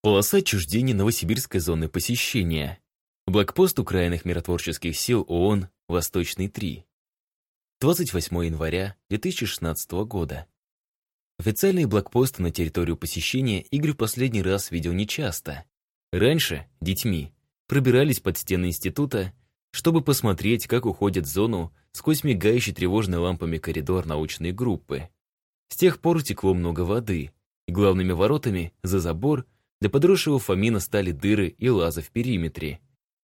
Полоса отчуждения Новосибирской зоны посещения. Блокпост Украинных миротворческих сил ООН «Восточный 3». 28 января 2016 года. Официальные блокпосты на территорию посещения Игорь в последний раз видел нечасто. Раньше, детьми, пробирались под стены института, чтобы посмотреть, как уходит в зону сквозь мигающий тревожной лампами коридор научной группы. С тех пор текло много воды, и главными воротами, за забор, для подросшего Фомина стали дыры и лазы в периметре.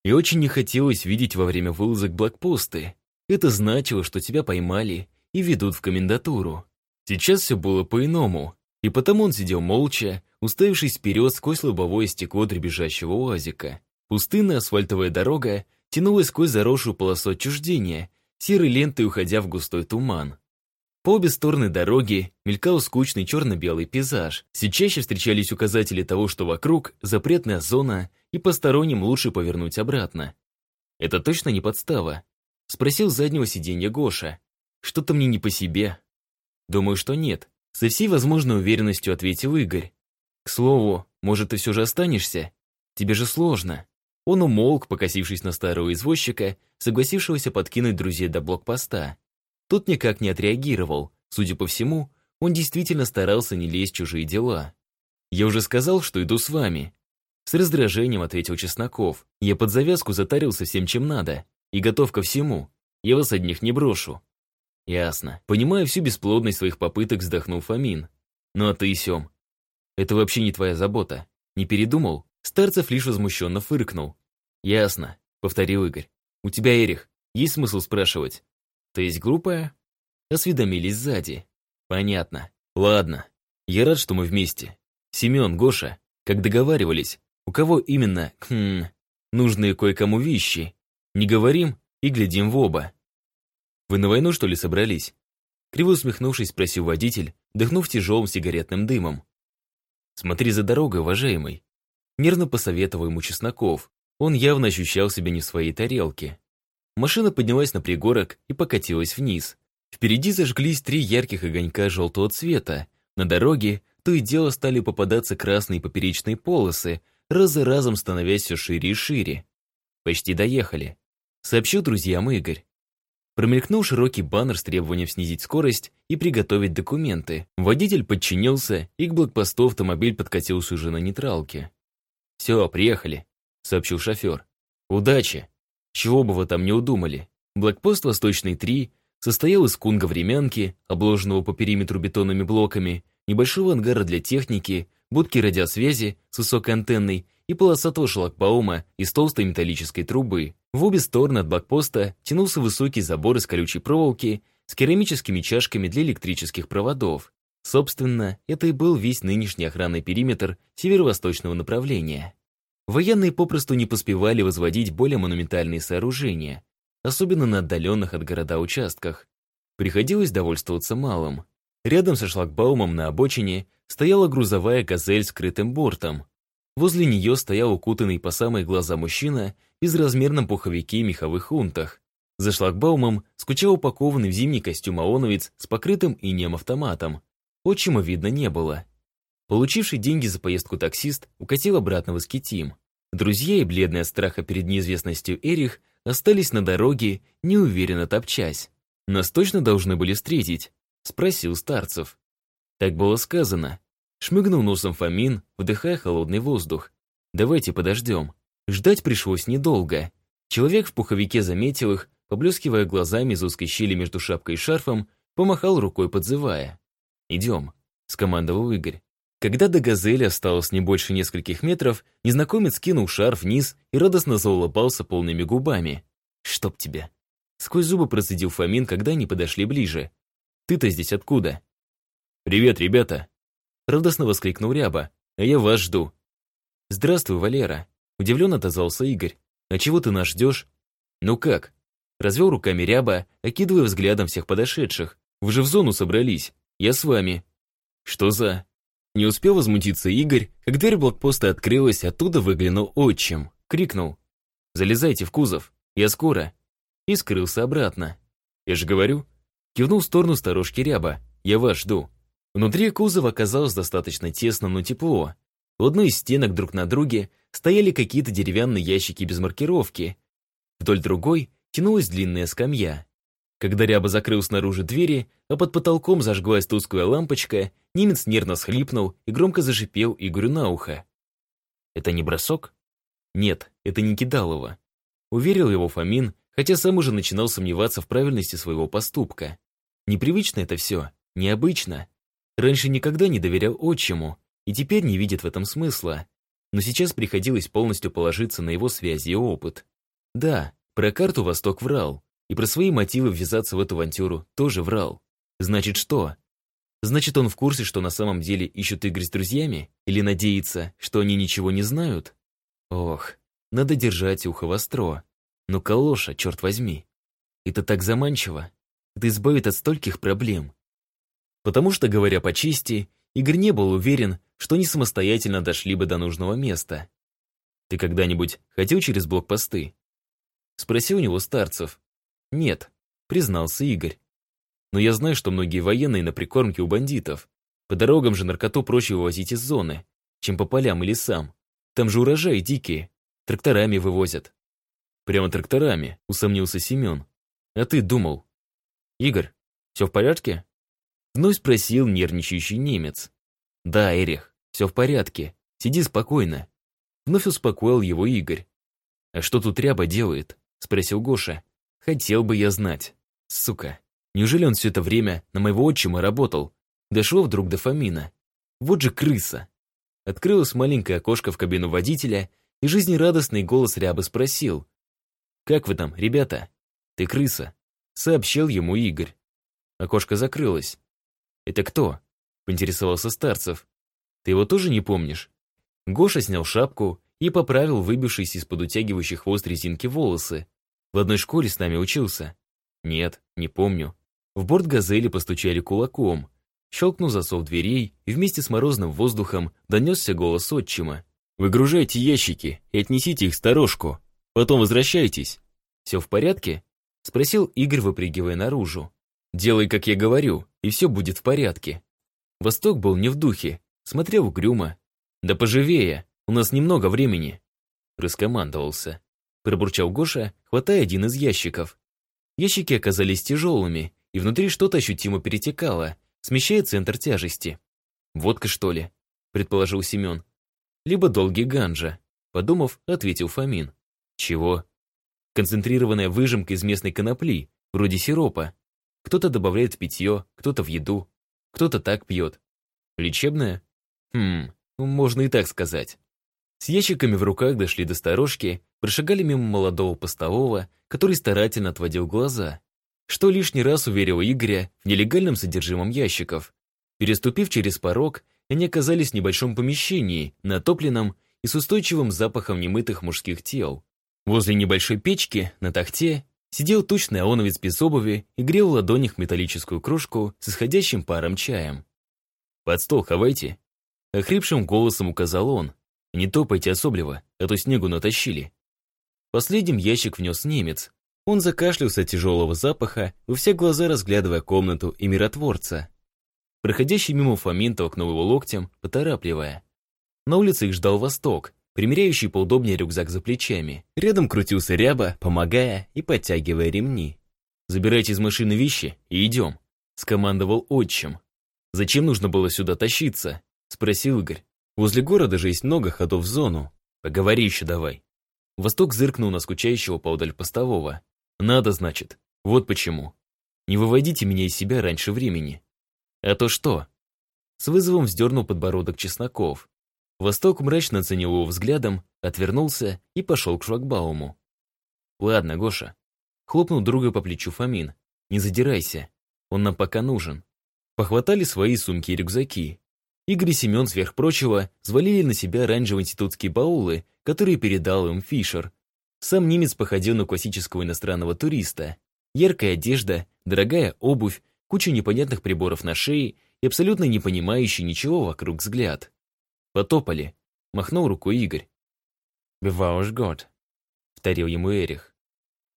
И очень не хотелось видеть во время вылазок блокпосты. Это значило, что тебя поймали и ведут в комендатуру. Сейчас все было по-иному, и потому он сидел молча, уставившись вперед сквозь лобовое стекло дребезжащего уазика. Пустынная асфальтовая дорога тянулась сквозь заросшую полосу отчуждения, серой лентой уходя в густой туман. По обе стороны дороги мелькал скучный черно-белый пейзаж. Все чаще встречались указатели того, что вокруг запретная зона и посторонним лучше повернуть обратно. «Это точно не подстава?» — спросил с заднего сиденья Гоша. «Что-то мне не по себе». «Думаю, что нет», — со всей возможной уверенностью ответил Игорь. «К слову, может, ты все же останешься? Тебе же сложно». Он умолк, покосившись на старого извозчика, согласившегося подкинуть друзей до блокпоста. Тот никак не отреагировал. Судя по всему, он действительно старался не лезть в чужие дела. «Я уже сказал, что иду с вами». С раздражением ответил Чесноков. «Я под завязку затарился всем, чем надо. И готов ко всему. Я вас одних не брошу». «Ясно. Понимаю всю бесплодность своих попыток», вздохнул Фомин. «Ну а ты, Сем, это вообще не твоя забота. Не передумал?» Старцев лишь возмущенно фыркнул. «Ясно», — повторил Игорь. «У тебя, Эрих, есть смысл спрашивать?» «Ты есть глупая?» Осведомились сзади. «Понятно. Ладно. Я рад, что мы вместе. Семен, Гоша, как договаривались, у кого именно, хм, нужные кое-кому вещи. Не говорим и глядим в оба». «Вы на войну, что ли, собрались?» Криво усмехнувшись, спросил водитель, дыхнув тяжелым сигаретным дымом. «Смотри за дорогой, уважаемый». Нервно посоветовал ему Чесноков. Он явно ощущал себя не в своей тарелке. Машина поднялась на пригорок и покатилась вниз. Впереди зажглись три ярких огонька желтого цвета. На дороге то и дело стали попадаться красные поперечные полосы, раз за разом становясь все шире и шире. «Почти доехали», — сообщил друзьям Игорь. Промелькнул широкий баннер с требованием снизить скорость и приготовить документы. Водитель подчинился, и к блокпосту автомобиль подкатился уже на нейтралке. «Все, приехали», — сообщил шофер. «Удачи! Чего бы вы там не удумали. Блокпост «Восточный 3» состоял из кунга-времянки, обложенного по периметру бетонными блоками, небольшого ангара для техники, будки радиосвязи с высокой антенной и полосатого шлагбаума из толстой металлической трубы. В обе стороны от блокпоста тянулся высокий забор из колючей проволоки с керамическими чашками для электрических проводов. Собственно, это и был весь нынешний охранный периметр северо-восточного направления. Военные попросту не поспевали возводить более монументальные сооружения, особенно на отдаленных от города участках. Приходилось довольствоваться малым. Рядом со шлагбаумом на обочине стояла грузовая «Газель» с крытым бортом. Возле нее стоял укутанный по самые глаза мужчина в безразмерном пуховике и меховых унтах. За шлагбаумом скучал упакованный в зимний костюм ООНовец с покрытым инеем автоматом. Отчима видно не было. Получивший деньги за поездку таксист укатил обратно в Искитим. Друзья и бледный от страха перед неизвестностью Эрих остались на дороге, неуверенно топчась. «Нас точно должны были встретить?» — спросил Старцев. Так было сказано. Шмыгнул носом Фомин, вдыхая холодный воздух. «Давайте подождем». Ждать пришлось недолго. Человек в пуховике заметил их, поблескивая глазами из узкой щели между шапкой и шарфом, помахал рукой, подзывая. «Идем», — скомандовал Игорь. Когда до газели осталось не больше нескольких метров, незнакомец кинул шар вниз и радостно заулыбался полными губами. «Чтоб тебя!» Сквозь зубы процедил Фомин, когда они подошли ближе. «Ты-то здесь откуда?» «Привет, ребята!» Радостно воскликнул Ряба. «А я вас жду». «Здравствуй, Валера!» Удивленно отозвался Игорь. «А чего ты нас ждешь?» «Ну как?» Развел руками Ряба, окидывая взглядом всех подошедших. «Вы же в зону собрались. Я с вами». «Что за...» Не успел возмутиться Игорь, как дверь блокпоста открылась, оттуда выглянул отчим. Крикнул. «Залезайте в кузов, я скоро». И скрылся обратно. «Я же говорю». Кивнул в сторону сторожки ряба. «Я вас жду». Внутри кузова оказалось достаточно тесно, но тепло. У одной из стенок друг на друге стояли какие-то деревянные ящики без маркировки. Вдоль другой тянулась длинная скамья. Когда Ряба закрыл снаружи двери, а под потолком зажглась тусклая лампочка, немец нервно схлипнул и громко зашипел Игорю на ухо. «Это не бросок?» «Нет, это не Кидалова», — уверил его Фомин, хотя сам уже начинал сомневаться в правильности своего поступка. Непривычно это все, необычно. Раньше никогда не доверял отчиму, и теперь не видит в этом смысла. Но сейчас приходилось полностью положиться на его связи и опыт. Да, про карту Восток врал, и про свои мотивы ввязаться в эту авантюру тоже врал. Значит, что? Значит, он в курсе, что на самом деле ищут Игорь с друзьями? Или надеется, что они ничего не знают? Ох, надо держать ухо востро. Но калоша, черт возьми. Это так заманчиво. Это избавит от стольких проблем. Потому что, говоря по чести, Игорь не был уверен, что они самостоятельно дошли бы до нужного места. «Ты когда-нибудь ходил через блокпосты?» Спросил у него Старцев. «Нет», признался Игорь. «Но я знаю, что многие военные на прикормке у бандитов. По дорогам же наркоту проще вывозить из зоны, чем по полям и лесам. Там же урожаи дикие, тракторами вывозят». «Прямо тракторами», усомнился Семен. «А ты думал?» «Игорь, все в порядке?» Вновь спросил нервничающий немец. «Да, Эрих, все в порядке. Сиди спокойно». Вновь успокоил его Игорь. «А что тут ряба делает?» Спросил Гоша. «Хотел бы я знать. Сука, неужели он все это время на моего отчима работал? Дошло вдруг до Фомина. Вот же крыса!» Открылось маленькое окошко в кабину водителя, и жизнерадостный голос рябы спросил. «Как вы там, ребята?» «Ты крыса», — сообщил ему Игорь. Окошко закрылось. «Это кто?» — поинтересовался Старцев. «Ты его тоже не помнишь?» Гоша снял шапку и поправил выбившиеся из-под утягивающих хвост резинки волосы. «В одной школе с нами учился?» «Нет, не помню». В борт «Газели» постучали кулаком. Щелкнул засов дверей, и вместе с морозным воздухом донесся голос отчима. «Выгружайте ящики и отнесите их сторожку. Потом возвращайтесь». «Все в порядке?» — спросил Игорь, выпрыгивая наружу. Делай, как я говорю, и все будет в порядке. Восток был не в духе, смотрел угрюмо. Да поживее, у нас немного времени. Раскомандовался. Пробурчал Гоша, хватая один из ящиков. Ящики оказались тяжелыми, и внутри что-то ощутимо перетекало, смещая центр тяжести. «Водка, что ли?» – предположил Семен. «Либо долгий ганжа», – подумав, ответил Фомин. «Чего?» «Концентрированная выжимка из местной конопли, вроде сиропа. Кто-то добавляет в питье, кто-то в еду, кто-то так пьет. Лечебное? Хм, можно и так сказать. С ящиками в руках дошли до сторожки, прошагали мимо молодого постового, который старательно отводил глаза, что лишний раз уверил Игоря в нелегальном содержимом ящиков. Переступив через порог, они оказались в небольшом помещении, натопленном и с устойчивым запахом немытых мужских тел. Возле небольшой печки, на тахте, Сидел тучный аоновец без обуви и грел в ладонях металлическую кружку с исходящим паром чаем. «Под стол хавайте!» Охрипшим голосом указал он. «Не топайте особливо, а то снегу натащили». Последним ящик внес немец. Он закашлялся от тяжелого запаха, во все глаза разглядывая комнату и миротворца. Проходящий мимо Фомин толкнул его локтем, поторапливая. На улице их ждал Восток, примеряющий поудобнее рюкзак за плечами. Рядом крутился ряба, помогая и подтягивая ремни. «Забирайте из машины вещи и идем», — скомандовал отчим. «Зачем нужно было сюда тащиться?» — спросил Игорь. «Возле города же есть много ходов в зону. Поговори еще давай». Восток зыркнул на скучающего поудаль постового. «Надо, значит. Вот почему. Не выводите меня из себя раньше времени». «А то что?» С вызовом вздернул подбородок Чесноков. Восток мрачно оценил его взглядом, отвернулся и пошел к шлагбауму. «Ладно, Гоша». Хлопнул друга по плечу Фомин. «Не задирайся. Он нам пока нужен». Похватали свои сумки и рюкзаки. Игорь и Семен, сверх прочего, взвалили на себя оранжевые институтские баулы, которые передал им Фишер. Сам немец походил на классического иностранного туриста. Яркая одежда, дорогая обувь, куча непонятных приборов на шее и абсолютно не понимающий ничего вокруг взгляд. Потопали. Махнул рукой Игорь. «Бываешь год», — вторил ему Эрих.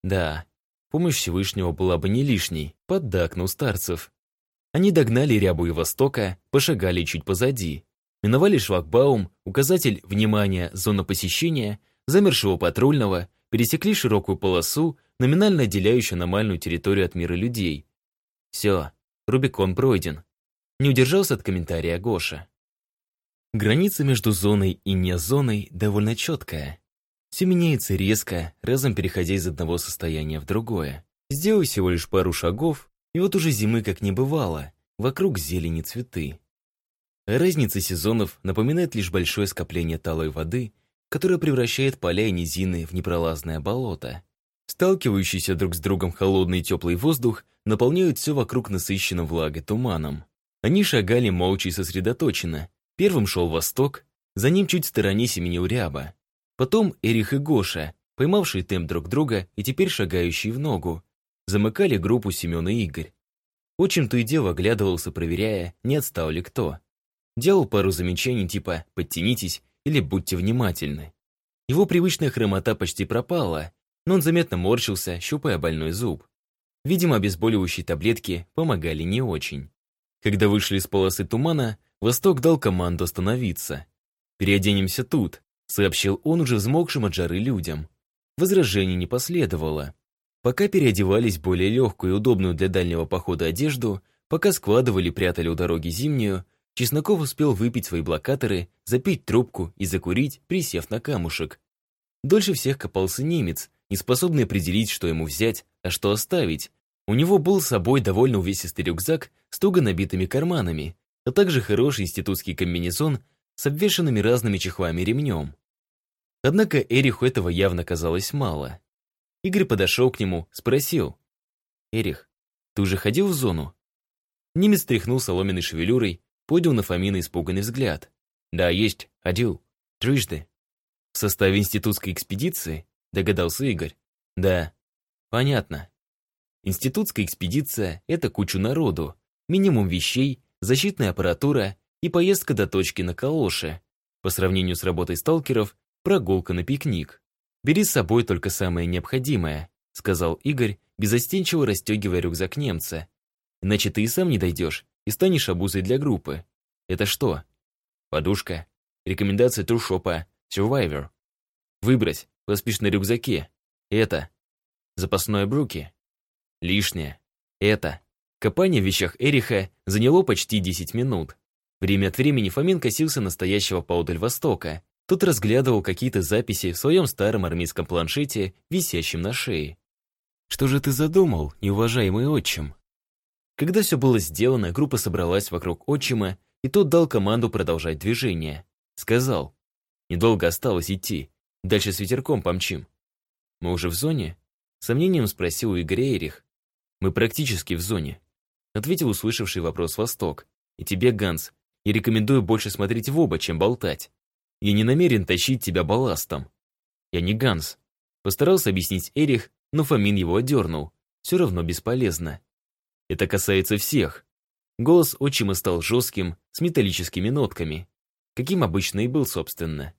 «Да, помощь Всевышнего была бы не лишней», — поддакнул Старцев. Они догнали Рябу и Востока, пошагали чуть позади. миновали шлагбаум, указатель «Внимание! Зона посещения», замершего патрульного, пересекли широкую полосу, номинально отделяющую аномальную территорию от мира людей. Все, Рубикон пройден. Не удержался от комментария Гоша. Граница между зоной и не зоной довольно четкая. Все меняется резко, разом переходя из одного состояния в другое. Сделай всего лишь пару шагов, и вот уже зимы как не бывало, вокруг зелени цветы. Разница сезонов напоминает лишь большое скопление талой воды, которое превращает поля и низины в непролазное болото. Сталкивающийся друг с другом холодный и теплый воздух наполняют все вокруг насыщенным влагой туманом. Они шагали молча и сосредоточенно. Первым шел Восток, за ним чуть в стороне семенил Ряба. Потом Эрих и Гоша, поймавшие темп друг друга и теперь шагающие в ногу, замыкали группу Семен и Игорь. Очень то и дело оглядывался, проверяя, не отстал ли кто. Делал пару замечаний типа «подтянитесь» или «будьте внимательны». Его привычная хромота почти пропала, но он заметно морщился, щупая больной зуб. Видимо, обезболивающие таблетки помогали не очень. Когда вышли из полосы тумана, Восток дал команду остановиться. «Переоденемся тут», — сообщил он уже взмокшим от жары людям. Возражений не последовало. Пока переодевались более легкую и удобную для дальнего похода одежду, пока складывали прятали у дороги зимнюю, Чесноков успел выпить свои блокаторы, запить трубку и закурить, присев на камушек. Дольше всех копался немец, не способный определить, что ему взять, а что оставить. У него был с собой довольно увесистый рюкзак с туго набитыми карманами, а также хороший институтский комбинезон с обвешанными разными чехлами ремнем. Однако Эриху этого явно казалось мало. Игорь подошел к нему, спросил. «Эрих, ты уже ходил в зону?» Немец тряхнул соломенной шевелюрой, поднял на Фомина испуганный взгляд. «Да, есть, ходил. Трижды». «В составе институтской экспедиции?» Догадался Игорь. Да. Понятно. Институтская экспедиция — это кучу народу, минимум вещей, защитная аппаратура и поездка до точки на калоше. По сравнению с работой сталкеров, прогулка на пикник. «Бери с собой только самое необходимое», — сказал Игорь, безостенчиво расстегивая рюкзак немца. «Иначе ты и сам не дойдешь и станешь обузой для группы. Это что?» «Подушка. Рекомендация туршопа Survivor. Выбрать, Поспишь на рюкзаке. Это. Запасное бруки. Лишнее. Это. Копание в вещах Эриха заняло почти 10 минут. Время от времени Фомин косился настоящего поодаль Востока. Тот разглядывал какие-то записи в своем старом армейском планшете, висящем на шее. «Что же ты задумал, неуважаемый отчим?» Когда все было сделано, группа собралась вокруг отчима, и тот дал команду продолжать движение. Сказал, недолго осталось идти. Дальше с ветерком помчим. Мы уже в зоне? Сомнением спросил у Игоря Эрих. Мы практически в зоне. Ответил услышавший вопрос Восток. И тебе, Ганс, я рекомендую больше смотреть в оба, чем болтать. Я не намерен тащить тебя балластом. Я не Ганс. Постарался объяснить Эрих, но Фомин его одернул. Все равно бесполезно. Это касается всех. Голос отчима стал жестким, с металлическими нотками. Каким обычно и был, собственно.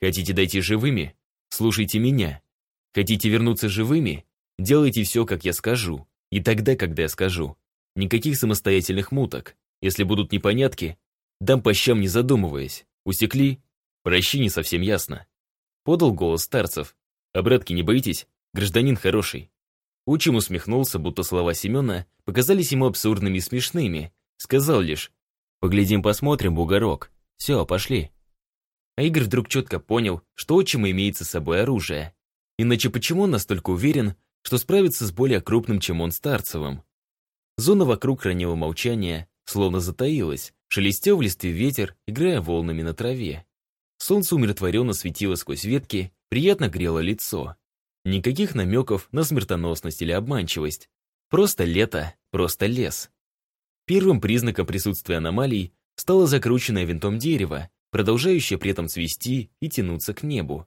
Хотите дойти живыми? Слушайте меня. Хотите вернуться живыми? Делайте все, как я скажу. И тогда, когда я скажу. Никаких самостоятельных муток. Если будут непонятки, дам по щам не задумываясь. Усекли? Прощи, не совсем ясно. Подал голос старцев. Обратки не боитесь? Гражданин хороший. Учим усмехнулся, будто слова Семена показались ему абсурдными и смешными. Сказал лишь, «Поглядим-посмотрим, бугорок. Все, пошли». А Игорь вдруг четко понял, что отчима имеется с собой оружие. Иначе почему он настолько уверен, что справится с более крупным, чем он Старцевым? Зона вокруг хранила молчание, словно затаилась, шелестел в листве ветер, играя волнами на траве. Солнце умиротворенно светило сквозь ветки, приятно грело лицо. Никаких намеков на смертоносность или обманчивость. Просто лето, просто лес. Первым признаком присутствия аномалий стало закрученное винтом дерево, продолжающая при этом цвести и тянуться к небу.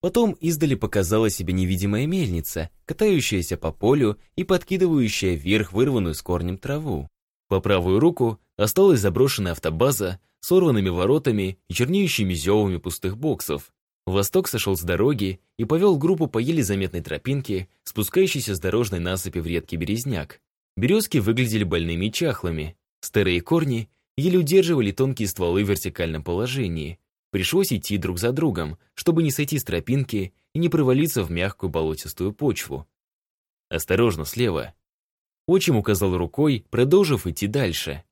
Потом издали показала себе невидимая мельница, катающаяся по полю и подкидывающая вверх вырванную с корнем траву. По правую руку осталась заброшенная автобаза сорванными воротами и чернеющими зевами пустых боксов. Восток сошел с дороги и повел группу по еле заметной тропинке, спускающейся с дорожной насыпи в редкий березняк. Березки выглядели больными и чахлыми. Старые корни еле удерживали тонкие стволы в вертикальном положении. Пришлось идти друг за другом, чтобы не сойти с тропинки и не провалиться в мягкую болотистую почву. «Осторожно, слева!» Отчим указал рукой, продолжив идти дальше.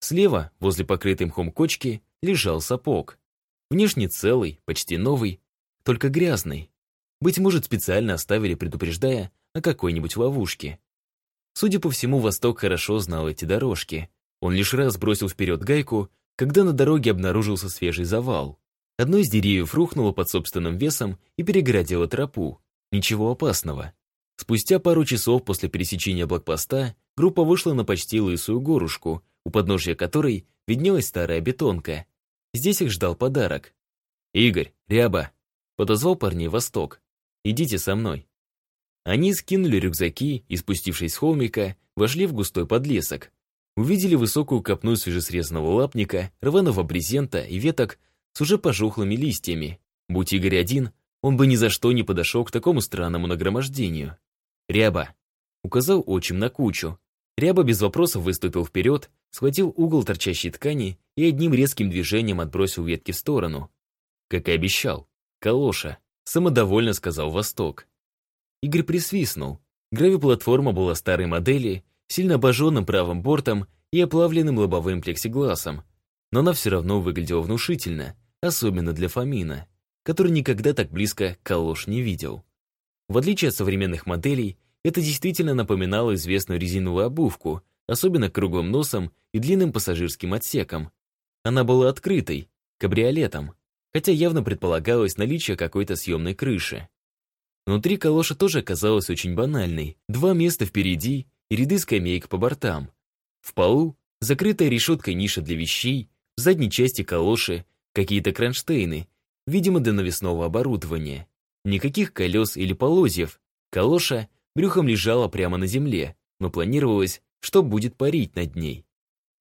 Слева, возле покрытой мхом кочки, лежал сапог. Внешне целый, почти новый, только грязный. Быть может, специально оставили, предупреждая о какой-нибудь ловушке. Судя по всему, Восток хорошо знал эти дорожки. Он лишь раз бросил вперед гайку, когда на дороге обнаружился свежий завал. Одно из деревьев рухнуло под собственным весом и перегородило тропу. Ничего опасного. Спустя пару часов после пересечения блокпоста группа вышла на почти лысую горушку, у подножья которой виднелась старая бетонка. Здесь их ждал подарок. «Игорь, Ряба!» — подозвал парней Восток. «Идите со мной». Они скинули рюкзаки и, спустившись с холмика, вошли в густой подлесок. Увидели высокую копну свежесрезанного лапника, рваного брезента и веток с уже пожухлыми листьями. Будь Игорь один, он бы ни за что не подошел к такому странному нагромождению. «Ряба!» — указал отчим на кучу. Ряба без вопросов выступил вперед, схватил угол торчащей ткани и одним резким движением отбросил ветки в сторону. Как и обещал. «Калоша!» — самодовольно сказал Восток. Игорь присвистнул. Гравиплатформа была старой модели, сильно обожженным правым бортом и оплавленным лобовым плексигласом. Но она все равно выглядела внушительно, особенно для Фомина, который никогда так близко калош не видел. В отличие от современных моделей, это действительно напоминало известную резиновую обувку, особенно круглым носом и длинным пассажирским отсеком. Она была открытой, кабриолетом, хотя явно предполагалось наличие какой-то съемной крыши. Внутри калоша тоже оказалась очень банальной. Два места впереди и ряды скамеек по бортам. В полу закрытая решеткой ниша для вещей, в задней части калоши какие-то кронштейны, видимо, для навесного оборудования. Никаких колес или полозьев. Калоша брюхом лежала прямо на земле, но планировалось, что будет парить над ней.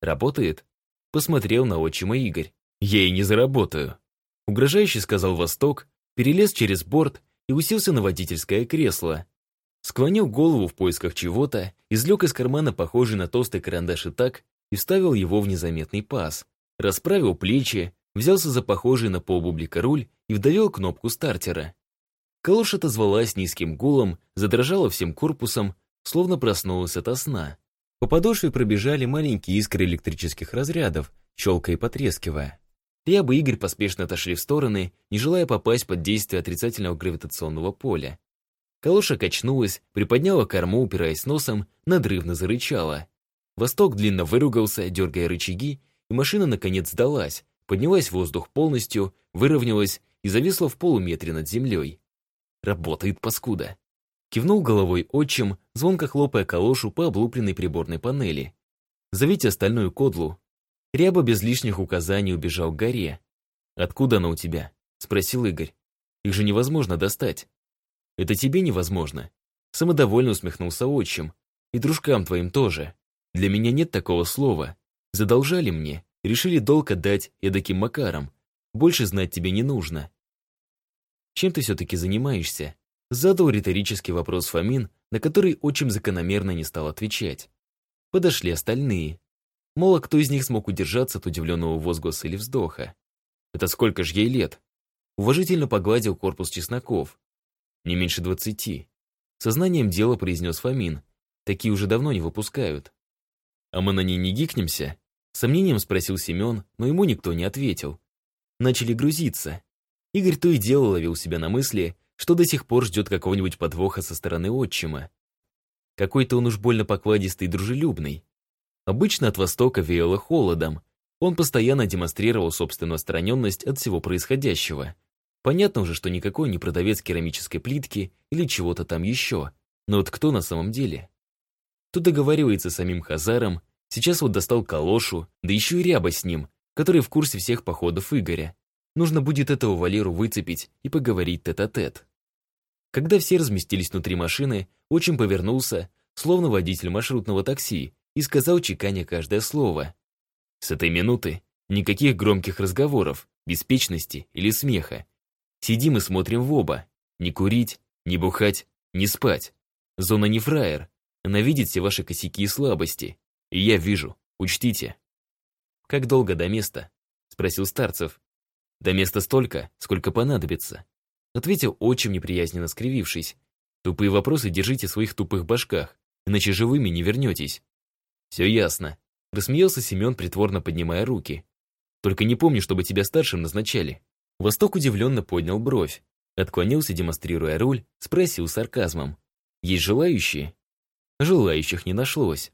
«Работает?» Посмотрел на отчима Игорь. «Я и не заработаю», — угрожающе сказал Восток, перелез через борт и уселся на водительское кресло. Склонил голову в поисках чего-то, извлек из кармана похожий на толстый карандаш и так и вставил его в незаметный паз. Расправил плечи, взялся за похожий на полбублика руль и вдавил кнопку стартера. Калош отозвалась низким гулом, задрожала всем корпусом, словно проснулась ото сна. По подошве пробежали маленькие искры электрических разрядов, щелкая и потрескивая. Ряб и Игорь поспешно отошли в стороны, не желая попасть под действие отрицательного гравитационного поля. Калоша качнулась, приподняла корму, упираясь носом, надрывно зарычала. Восток длинно выругался, дергая рычаги, и машина наконец сдалась, поднялась в воздух полностью, выровнялась и зависла в полуметре над землей. Работает паскуда. Кивнул головой отчим, звонко хлопая калошу по облупленной приборной панели. «Зовите остальную кодлу, Ряба без лишних указаний убежал к горе. «Откуда она у тебя?» — спросил Игорь. «Их же невозможно достать». «Это тебе невозможно?» Самодовольно усмехнулся отчим. «И дружкам твоим тоже. Для меня нет такого слова. Задолжали мне, решили долг отдать эдаким макаром. Больше знать тебе не нужно». «Чем ты все-таки занимаешься?» Задал риторический вопрос Фомин, на который отчим закономерно не стал отвечать. Подошли остальные. Мало кто из них смог удержаться от удивленного возгласа или вздоха. Это сколько ж ей лет? Уважительно погладил корпус чесноков. Не меньше двадцати. Сознанием дела произнес Фомин. Такие уже давно не выпускают. А мы на ней не гикнемся? Сомнением спросил Семен, но ему никто не ответил. Начали грузиться. Игорь то и дело ловил себя на мысли, что до сих пор ждет какого-нибудь подвоха со стороны отчима. Какой-то он уж больно покладистый и дружелюбный. Обычно от Востока веяло холодом. Он постоянно демонстрировал собственную отстраненность от всего происходящего. Понятно уже, что никакой не продавец керамической плитки или чего-то там еще. Но вот кто на самом деле? Кто договаривается с самим Хазаром, сейчас вот достал калошу, да еще и ряба с ним, который в курсе всех походов Игоря. Нужно будет этого Валеру выцепить и поговорить тет-а-тет. -тет. Когда все разместились внутри машины, очень повернулся, словно водитель маршрутного такси, и сказал чеканя каждое слово. С этой минуты никаких громких разговоров, беспечности или смеха. Сидим и смотрим в оба. Не курить, не бухать, не спать. Зона не фраер. Она видит все ваши косяки и слабости. И я вижу, учтите. как долго до места?» — спросил Старцев. «До места столько, сколько понадобится», — ответил отчим, неприязненно скривившись. «Тупые вопросы держите в своих тупых башках, иначе живыми не вернетесь». «Все ясно», — рассмеялся Семен, притворно поднимая руки. «Только не помню, чтобы тебя старшим назначали». Восток удивленно поднял бровь, отклонился, демонстрируя руль, спросил сарказмом. «Есть желающие?» Желающих не нашлось.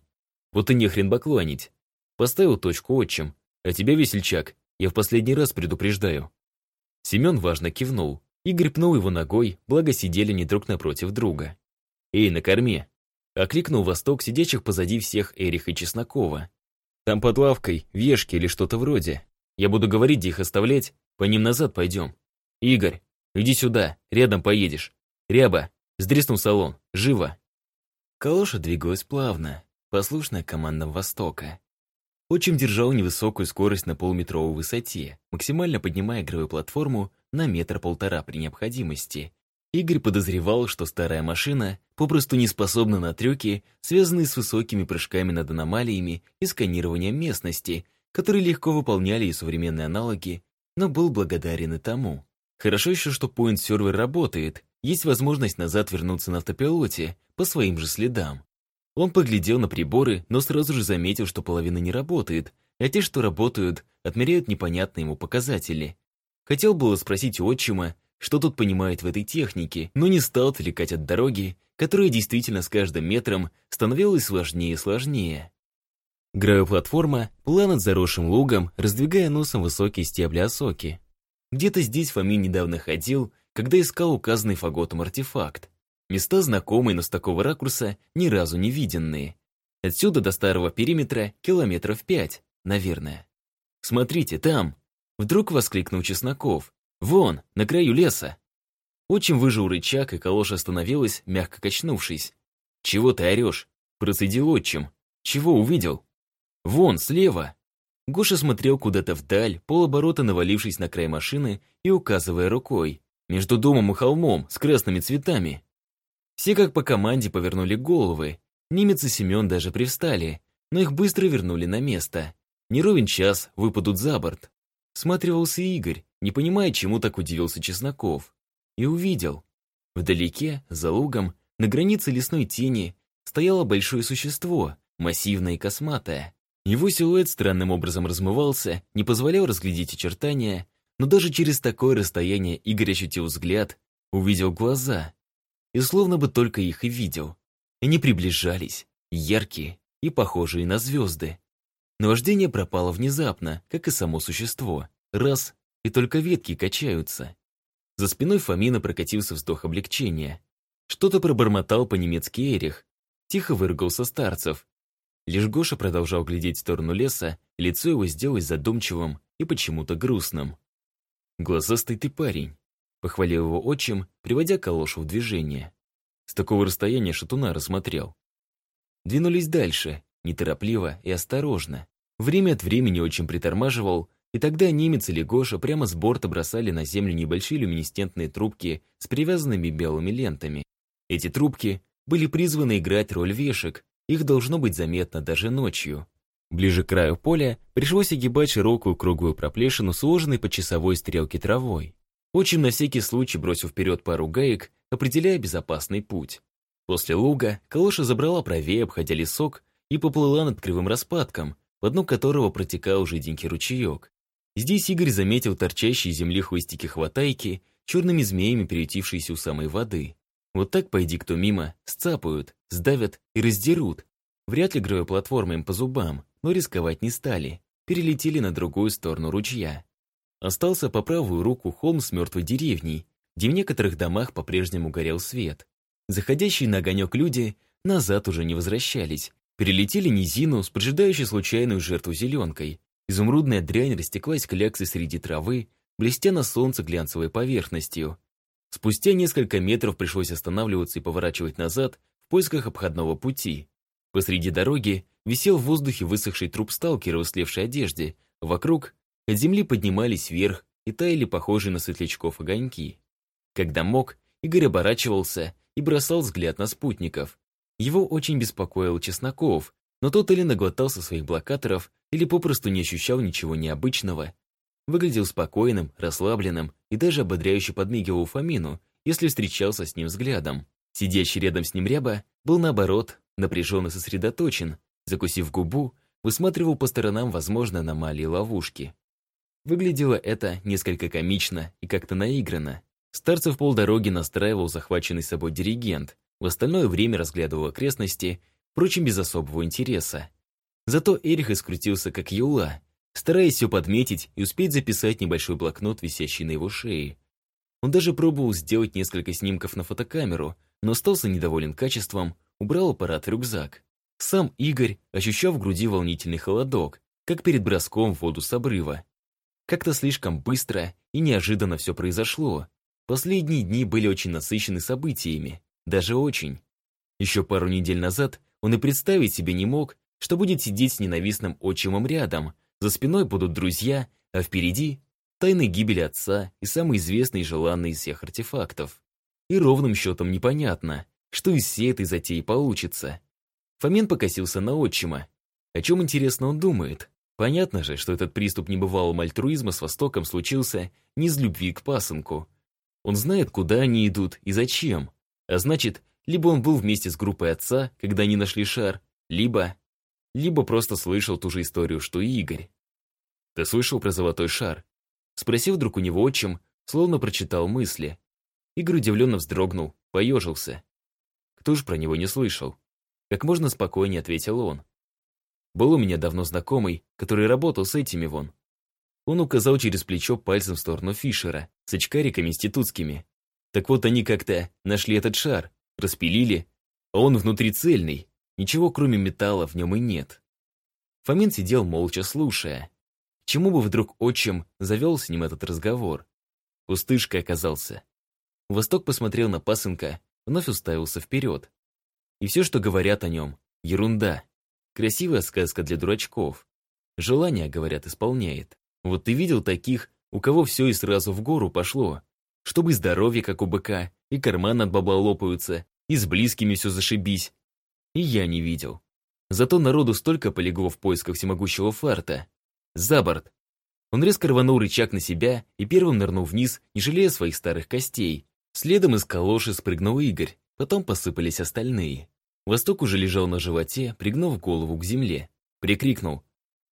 Вот и не хрен бакланить. Поставил точку отчим. А тебя, весельчак, я в последний раз предупреждаю. Семен важно кивнул. Игорь пнул его ногой, благо сидели не друг напротив друга. «Эй, на корме!» Окликнул Восток сидящих позади всех Эриха и Чеснокова. «Там под лавкой, вешки или что-то вроде. Я буду говорить, где их оставлять, по ним назад пойдем. Игорь, иди сюда, рядом поедешь. Ряба, сдриснул салон, живо!» Калоша двигалась плавно, послушная командам Востока. Отчим держал невысокую скорость на полуметровой высоте, максимально поднимая игровую платформу на метр-полтора при необходимости. Игорь подозревал, что старая машина попросту не способна на трюки, связанные с высокими прыжками над аномалиями и сканированием местности, которые легко выполняли и современные аналоги, но был благодарен и тому. Хорошо еще, что Point-сервер работает, есть возможность назад вернуться на автопилоте по своим же следам. Он поглядел на приборы, но сразу же заметил, что половина не работает, а те, что работают, отмеряют непонятные ему показатели. Хотел было спросить у отчима, что тут понимает в этой технике, но не стал отвлекать от дороги, которая действительно с каждым метром становилась сложнее и сложнее. Гравиплатформа плавно над заросшим лугом, раздвигая носом высокие стебли осоки. Где-то здесь Фомин недавно ходил, когда искал указанный фаготом артефакт. Места знакомые, но с такого ракурса ни разу не виденные. Отсюда до старого периметра километров пять, наверное. «Смотрите, там!» Вдруг воскликнул Чесноков. «Вон, на краю леса!» Отчим выжил рычаг, и калоша остановилась, мягко качнувшись. «Чего ты орешь?» Процедил отчим. «Чего увидел?» «Вон, слева!» Гоша смотрел куда-то вдаль, полоборота навалившись на край машины и указывая рукой. «Между домом и холмом, с красными цветами!» Все как по команде повернули головы. Немец и Семен даже привстали, но их быстро вернули на место. Не ровен час выпадут за борт. Сматривался Игорь, не понимая, чему так удивился Чесноков. И увидел. Вдалеке, за лугом, на границе лесной тени, стояло большое существо, массивное и косматое. Его силуэт странным образом размывался, не позволял разглядеть очертания, но даже через такое расстояние Игорь ощутил взгляд, увидел глаза, и словно бы только их и видел. Они приближались, яркие и похожие на звезды. Наваждение пропало внезапно, как и само существо. Раз, и только ветки качаются. За спиной Фомина прокатился вздох облегчения. Что-то пробормотал по-немецки Эрих. Тихо выругался старцев. Лишь Гоша продолжал глядеть в сторону леса, лицо его сделалось задумчивым и почему-то грустным. «Глазастый ты парень», Похвалил его отчим, приводя калошу в движение. С такого расстояния шатуна рассмотрел. Двинулись дальше, неторопливо и осторожно. Время от времени отчим притормаживал, и тогда немец или Гоша прямо с борта бросали на землю небольшие люминесцентные трубки с привязанными белыми лентами. Эти трубки были призваны играть роль вешек, их должно быть заметно даже ночью. Ближе к краю поля пришлось огибать широкую круглую проплешину, сложенной по часовой стрелке травой. Отчим на всякий случай бросил вперед пару гаек, определяя безопасный путь. После луга калоша забрала правее, обходя лесок, и поплыла над кривым распадком, по дну которого протекал жиденький ручеек. Здесь Игорь заметил торчащие земли хвостики хватайки, черными змеями перетившиеся у самой воды. Вот так пойди кто мимо, сцапают, сдавят и раздерут. Вряд ли гравиплатформа им по зубам, но рисковать не стали. Перелетели на другую сторону ручья. Остался по правую руку холм с мертвой деревней, где в некоторых домах по-прежнему горел свет. Заходящие на огонек люди назад уже не возвращались. Перелетели низину с поджидающей случайную жертву зеленкой. Изумрудная дрянь растеклась кляксой среди травы, блестя на солнце глянцевой поверхностью. Спустя несколько метров пришлось останавливаться и поворачивать назад в поисках обходного пути. Посреди дороги висел в воздухе высохший труп сталкера в услевшей одежде. Вокруг от земли поднимались вверх и таяли похожие на светлячков огоньки. Когда мог, Игорь оборачивался и бросал взгляд на спутников. Его очень беспокоил Чесноков, но тот или наглотался своих блокаторов, или попросту не ощущал ничего необычного. Выглядел спокойным, расслабленным и даже ободряюще подмигивал Фомину, если встречался с ним взглядом. Сидящий рядом с ним ряба был, наоборот, напряженно сосредоточен, закусив губу, высматривал по сторонам возможные аномалии ловушки. Выглядело это несколько комично и как-то наигранно. Старцев полдороги настраивал захваченный собой диригент, в остальное время разглядывал окрестности, впрочем, без особого интереса. Зато Эрих искрутился как юла, стараясь все подметить и успеть записать небольшой блокнот, висящий на его шее. Он даже пробовал сделать несколько снимков на фотокамеру, но остался недоволен качеством, убрал аппарат в рюкзак. Сам Игорь ощущал в груди волнительный холодок, как перед броском в воду с обрыва. Как-то слишком быстро и неожиданно все произошло. Последние дни были очень насыщены событиями, даже очень. Еще пару недель назад он и представить себе не мог, что будет сидеть с ненавистным отчимом рядом, за спиной будут друзья, а впереди тайны гибели отца и самый известный и желанный из всех артефактов. И ровным счетом непонятно, что из всей этой затеи получится. Фомин покосился на отчима. О чем, интересно, он думает? Понятно же, что этот приступ небывалого альтруизма с Востоком случился не из любви к пасынку. Он знает, куда они идут и зачем. А значит, либо он был вместе с группой отца, когда они нашли шар, либо... Либо просто слышал ту же историю, что и Игорь. «Ты слышал про золотой шар?» Спросил вдруг у него отчим, словно прочитал мысли. Игорь удивленно вздрогнул, поежился. Кто ж про него не слышал? Как можно спокойнее ответил он. Был у меня давно знакомый, который работал с этими вон. Он указал через плечо пальцем в сторону Фишера, с очкариками институтскими. Так вот они как-то нашли этот шар, распилили, а он внутри цельный, ничего кроме металла в нем и нет. Фомин сидел молча слушая. Чему бы вдруг отчим завел с ним этот разговор? Пустышкой оказался. Восток посмотрел на пасынка, вновь уставился вперед. И все, что говорят о нем, ерунда. Красивая сказка для дурачков. Желание, говорят, исполняет. Вот ты видел таких, у кого все и сразу в гору пошло. Чтобы здоровье, как у быка, и карман от бабла лопаются, и с близкими все зашибись. И я не видел. Зато народу столько полегло в поисках всемогущего фарта. За борт. Он резко рванул рычаг на себя и первым нырнул вниз, не жалея своих старых костей. Следом из калоши спрыгнул Игорь. Потом посыпались остальные. Восток уже лежал на животе, пригнув голову к земле. Прикрикнул.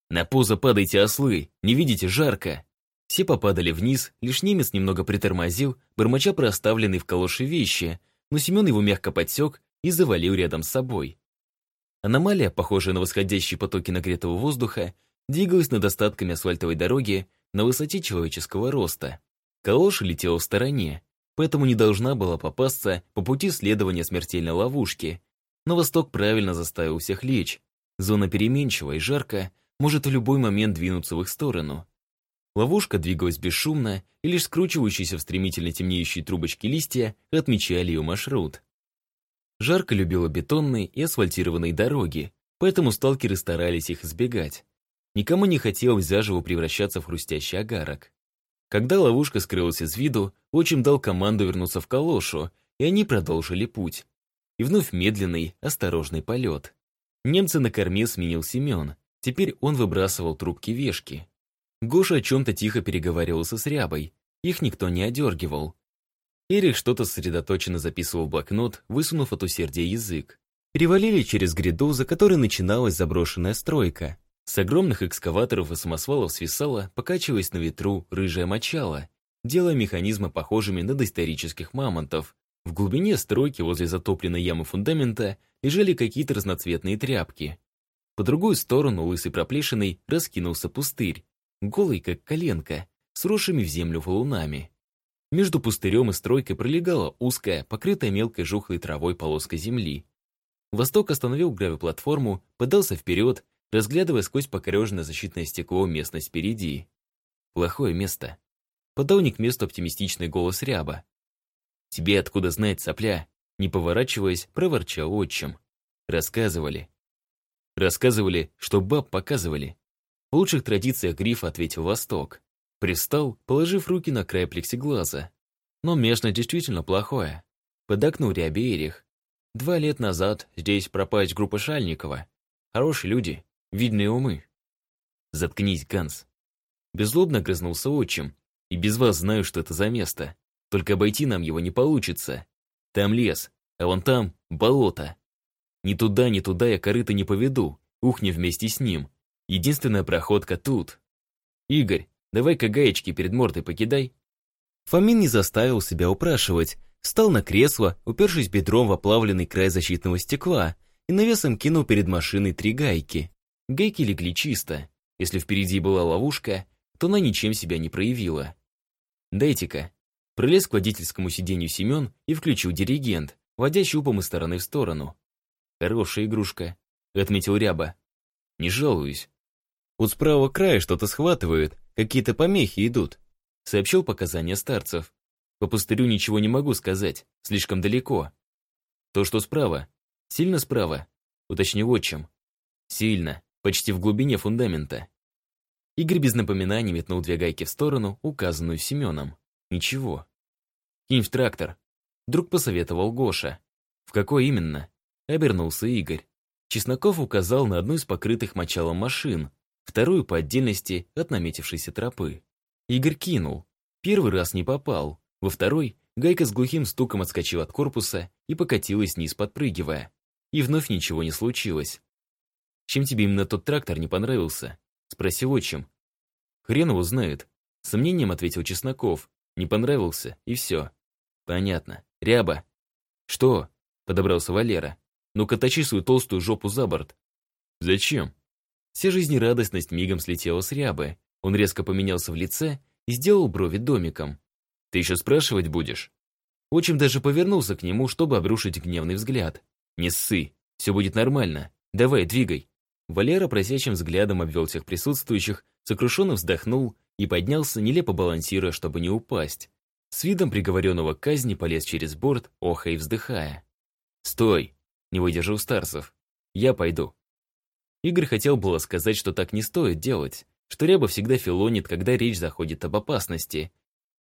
«На поза падайте, ослы! Не видите, жарко!» Все попадали вниз, лишь немец немного притормозил, бормоча про оставленные в калоши вещи, но Семен его мягко подсек и завалил рядом с собой. Аномалия, похожая на восходящие потоки нагретого воздуха, двигалась над остатками асфальтовой дороги на высоте человеческого роста. Калоша летела в стороне, поэтому не должна была попасться по пути следования смертельной ловушки. Но Восток правильно заставил всех лечь. Зона переменчивая и жарко, может в любой момент двинуться в их сторону. Ловушка двигалась бесшумно, и лишь скручивающиеся в стремительно темнеющие трубочки листья отмечали ее маршрут. Жарко любила бетонные и асфальтированные дороги, поэтому сталкеры старались их избегать. Никому не хотелось заживо превращаться в хрустящий агарок. Когда ловушка скрылась из виду, отчим дал команду вернуться в калошу, и они продолжили путь. И вновь медленный, осторожный полет. Немца на корме сменил Семен. Теперь он выбрасывал трубки вешки. Гоша о чем-то тихо переговаривался с Рябой. Их никто не одергивал. Эрих что-то сосредоточенно записывал в блокнот, высунув от усердия язык. Перевалили через гряду, за которой начиналась заброшенная стройка. С огромных экскаваторов и самосвалов свисала, покачиваясь на ветру, рыжая мочала, делая механизмы похожими на доисторических мамонтов. В глубине стройки возле затопленной ямы фундамента лежали какие-то разноцветные тряпки. По другую сторону лысый проплешиной раскинулся пустырь, голый как коленка, с росшими в землю валунами. Между пустырем и стройкой пролегала узкая, покрытая мелкой жухлой травой полоска земли. Восток остановил гравиплатформу, подался вперед разглядывая сквозь покореженное защитное стекло местность впереди. Плохое место. Подал не к месту оптимистичный голос Ряба. «Тебе откуда знать, сопля?» Не поворачиваясь, проворчал отчим. «Рассказывали». «Рассказывали, что баб показывали». В лучших традициях гриф ответил Восток. Пристал, положив руки на край плексиглаза. Но местность действительно плохое. Подокнул Рябе Эрих. Два лет назад здесь пропасть группа Шальникова. Хорошие люди, видные умы. Заткнись, Ганс. Беззлобно огрызнулся отчим. И без вас знаю, что это за место. Только обойти нам его не получится. Там лес, а вон там болото. Ни туда, ни туда я корыто не поведу. Ухни вместе с ним. Единственная проходка тут. Игорь, давай-ка гаечки перед мордой покидай. Фомин не заставил себя упрашивать. Встал на кресло, упершись бедром в оплавленный край защитного стекла и навесом кинул перед машиной три гайки. Гайки легли чисто. Если впереди была ловушка, то она ничем себя не проявила. «Дайте-ка». Пролез к водительскому сиденью Семен и включил диригент, водя щупом из стороны в сторону. «Хорошая игрушка», — отметил Ряба. «Не жалуюсь». Вот с правого края что-то схватывают, какие-то помехи идут. Сообщил показания старцев. По пустырю ничего не могу сказать, слишком далеко. То, что справа. Сильно справа? Уточнил отчим. Сильно, почти в глубине фундамента. Игорь без напоминаний метнул две гайки в сторону, указанную Семеном. Ничего. Кинь в трактор. Вдруг посоветовал Гоша. В какой именно? Обернулся Игорь. Чесноков указал на одну из покрытых мочалом машин, вторую по отдельности от наметившейся тропы. Игорь кинул. Первый раз не попал. Во второй гайка с глухим стуком отскочила от корпуса и покатилась вниз, подпрыгивая. И вновь ничего не случилось. «Чем тебе именно тот трактор не понравился?» Спросил отчим. «Хрен его знает». Сомнением ответил Чесноков. «Не понравился, и все». «Понятно. Ряба». «Что?» — подобрался Валера. «Ну-ка точи свою толстую жопу за борт». «Зачем?» Вся жизнерадостность мигом слетела с Рябы. Он резко поменялся в лице и сделал брови домиком. «Ты еще спрашивать будешь?» Отчим даже повернулся к нему, чтобы обрушить гневный взгляд. «Не ссы, все будет нормально. Давай, двигай». Валера просящим взглядом обвел всех присутствующих, сокрушенно вздохнул и поднялся, нелепо балансируя, чтобы не упасть. С видом приговоренного к казни полез через борт, охая и вздыхая. «Стой!» — не выдержал Старцев. «Я пойду». Игорь хотел было сказать, что так не стоит делать, что Ряба всегда филонит, когда речь заходит об опасности,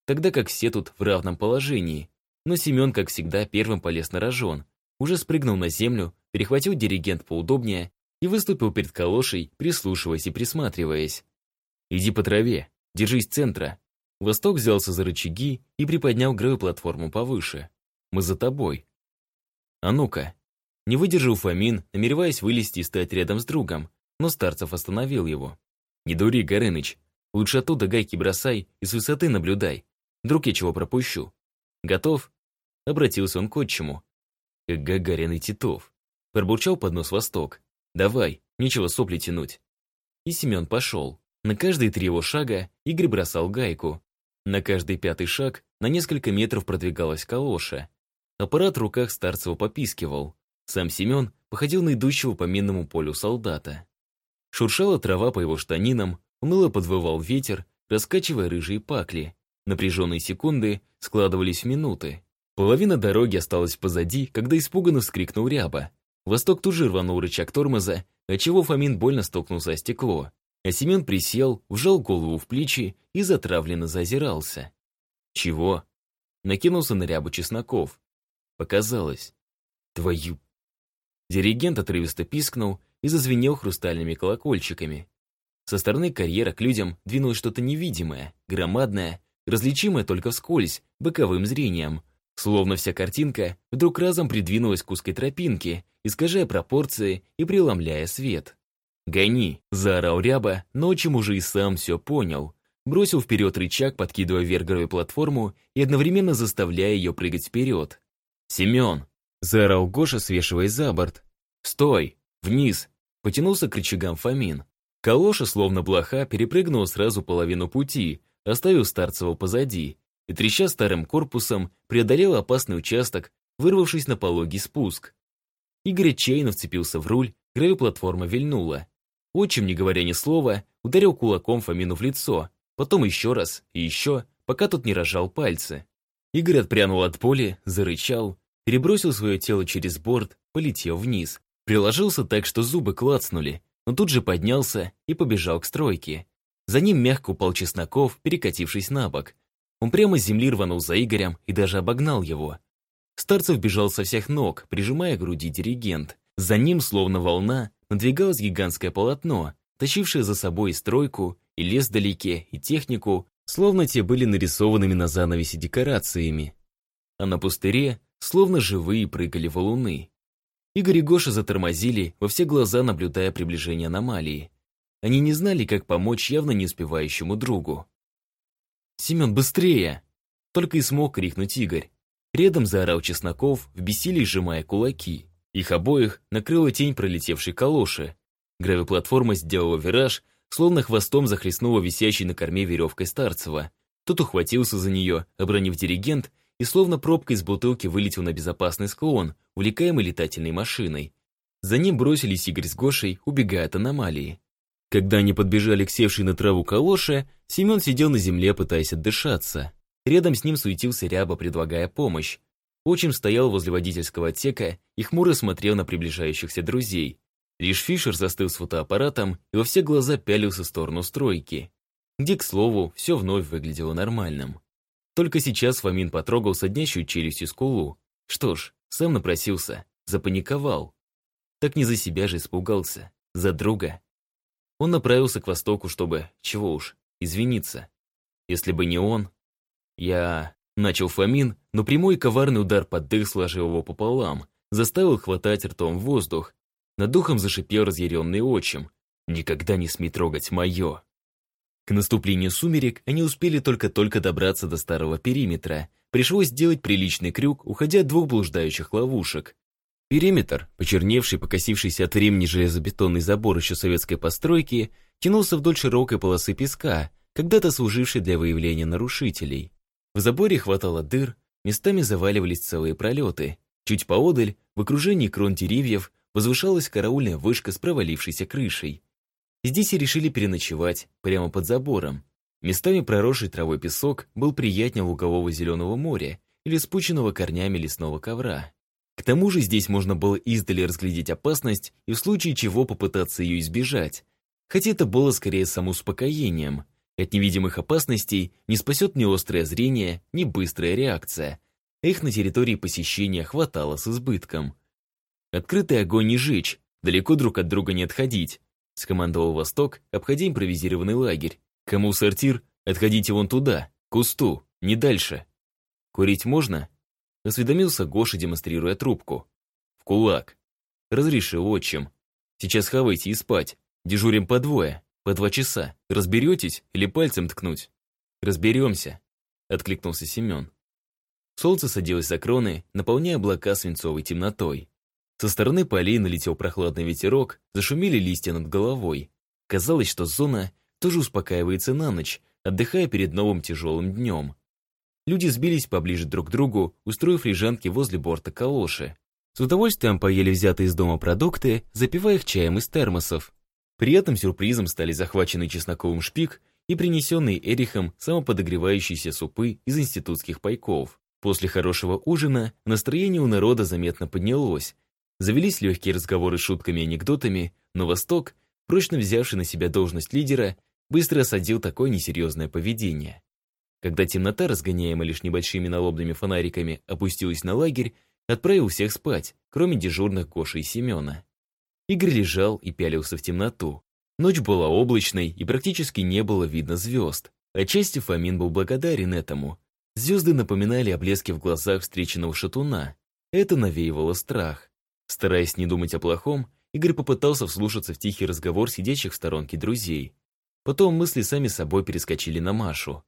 тогда как все тут в равном положении. Но Семен, как всегда, первым полез на рожон, уже спрыгнул на землю, перехватил диригент поудобнее и выступил перед калошей, прислушиваясь и присматриваясь. «Иди по траве, держись центра». Восток взялся за рычаги и приподнял грою платформу повыше. «Мы за тобой». «А ну-ка». Не выдержал Фомин, намереваясь вылезти и стать рядом с другом, но Старцев остановил его. «Не дури, Горыныч. Лучше оттуда гайки бросай и с высоты наблюдай. Вдруг я чего пропущу. Готов?» Обратился он к отчиму. «Как Гагарин Титов». Пробурчал под нос Восток. «Давай, нечего сопли тянуть». И Семен пошел. На каждые три его шага Игорь бросал гайку. На каждый пятый шаг на несколько метров продвигалась калоша. Аппарат в руках Старцева попискивал. Сам Семен походил на идущего по минному полю солдата. Шуршала трава по его штанинам, уныло подвывал ветер, раскачивая рыжие пакли. Напряженные секунды складывались в минуты. Половина дороги осталась позади, когда испуганно вскрикнул Ряба. Восток тут же рванул рычаг тормоза, отчего Фомин больно столкнулся о стекло. А Семен присел, вжал голову в плечи и затравленно зазирался. «Чего?» Накинулся на Рябу Чесноков. Показалось. «Твою...» Диригент отрывисто пискнул и зазвенел хрустальными колокольчиками. Со стороны карьера к людям двинулось что-то невидимое, громадное, различимое только вскользь, боковым зрением. Словно вся картинка вдруг разом придвинулась к узкой тропинке, искажая пропорции и преломляя свет. «Гони!» – заорал Ряба, но отчим уже и сам все понял. Бросил вперед рычаг, подкидывая вверх платформу и одновременно заставляя ее прыгать вперед. «Семен!» – заорал Гоша, свешиваясь за борт. «Стой! Вниз! Потянулся к рычагам Фомин. Калоша, словно блоха, перепрыгнула сразу половину пути, оставив Старцева позади, и, треща старым корпусом, преодолела опасный участок, вырвавшись на пологий спуск. Игорь отчаянно вцепился в руль, краю платформа вильнула. Отчим, не говоря ни слова, ударил кулаком Фомину в лицо, потом еще раз и еще, пока тот не разжал пальцы. Игорь отпрянул от поля, зарычал, перебросил свое тело через борт, полетел вниз, Приложился так, что зубы клацнули, но тут же поднялся и побежал к стройке. За ним мягко упал Чесноков, перекатившись на бок. Он прямо с земли рванул за Игорем и даже обогнал его. Старцев бежал со всех ног, прижимая к груди диригент. За ним, словно волна, надвигалось гигантское полотно, тащившее за собой и стройку, и лес вдалеке, и технику, словно те были нарисованными на занавесе декорациями. А на пустыре, словно живые, прыгали валуны. Игорь и Гоша затормозили, во все глаза наблюдая приближение аномалии. Они не знали, как помочь явно не успевающему другу. «Семен, быстрее!» Только и смог крикнуть Игорь. Рядом заорал Чесноков, в бессилии сжимая кулаки. Их обоих накрыла тень пролетевшей калоши. Гравиплатформа сделала вираж, словно хвостом захлестнула висящей на корме веревкой Старцева. Тот ухватился за нее, обронив диригент, и словно пробка из бутылки вылетел на безопасный склон, увлекаемый летательной машиной. За ним бросились Игорь с Гошей, убегая от аномалии. Когда они подбежали к севшей на траву калоше, Семен сидел на земле, пытаясь отдышаться. Рядом с ним суетился Ряба, предлагая помощь. Отчим стоял возле водительского отсека и хмуро смотрел на приближающихся друзей. Лишь Фишер застыл с фотоаппаратом и во все глаза пялился в сторону стройки, где, к слову, все вновь выглядело нормальным. Только сейчас Фомин потрогал соднящую челюстью скулу. Что ж, сам напросился, запаниковал. Так не за себя же испугался, за друга. Он направился к востоку, чтобы, чего уж, извиниться. Если бы не он, я... Начал Фомин, но прямой коварный удар под дых сложил его пополам, заставил хватать ртом воздух. Над духом зашипел разъяренный отчим. «Никогда не смей трогать мое!» К наступлению сумерек они успели только-только добраться до старого периметра. Пришлось сделать приличный крюк, уходя от двух блуждающих ловушек. Периметр, почерневший, покосившийся от времени железобетонный забор еще советской постройки, тянулся вдоль широкой полосы песка, когда-то служившей для выявления нарушителей. В заборе хватало дыр, местами заваливались целые пролеты. Чуть поодаль, в окружении крон деревьев, возвышалась караульная вышка с провалившейся крышей. Здесь и решили переночевать, прямо под забором. Местами проросший травой песок был приятнее лугового зеленого моря или спученного корнями лесного ковра. К тому же здесь можно было издали разглядеть опасность и в случае чего попытаться ее избежать. Хотя это было скорее самоуспокоением. От невидимых опасностей не спасет ни острое зрение, ни быстрая реакция. Их на территории посещения хватало с избытком. «Открытый огонь не жечь, далеко друг от друга не отходить», скомандовал Восток, обходя импровизированный лагерь. «Кому сортир, отходите вон туда, к кусту, не дальше». «Курить можно?» Осведомился Гоша, демонстрируя трубку. «В кулак». «Разрешил отчим. Сейчас хавайте и спать. Дежурим по двое». По два часа. Разберетесь или пальцем ткнуть? Разберемся, откликнулся Семен. Солнце садилось за кроны, наполняя облака свинцовой темнотой. Со стороны полей налетел прохладный ветерок, зашумели листья над головой. Казалось, что зона тоже успокаивается на ночь, отдыхая перед новым тяжелым днем. Люди сбились поближе друг к другу, устроив лежанки возле борта калоши. С удовольствием поели взятые из дома продукты, запивая их чаем из термосов. Приятным сюрпризом стали захваченный чесноковым шпик и принесенные Эрихом самоподогревающиеся супы из институтских пайков. После хорошего ужина настроение у народа заметно поднялось. Завелись легкие разговоры с шутками и анекдотами, но Восток, прочно взявший на себя должность лидера, быстро осадил такое несерьезное поведение. Когда темнота, разгоняемая лишь небольшими налобными фонариками, опустилась на лагерь, отправил всех спать, кроме дежурных Гоши и Семена. Игорь лежал и пялился в темноту. Ночь была облачной, и практически не было видно звезд. Отчасти Фомин был благодарен этому. Звезды напоминали о блеске в глазах встреченного шатуна. Это навеивало страх. Стараясь не думать о плохом, Игорь попытался вслушаться в тихий разговор сидящих в сторонке друзей. Потом мысли сами собой перескочили на Машу.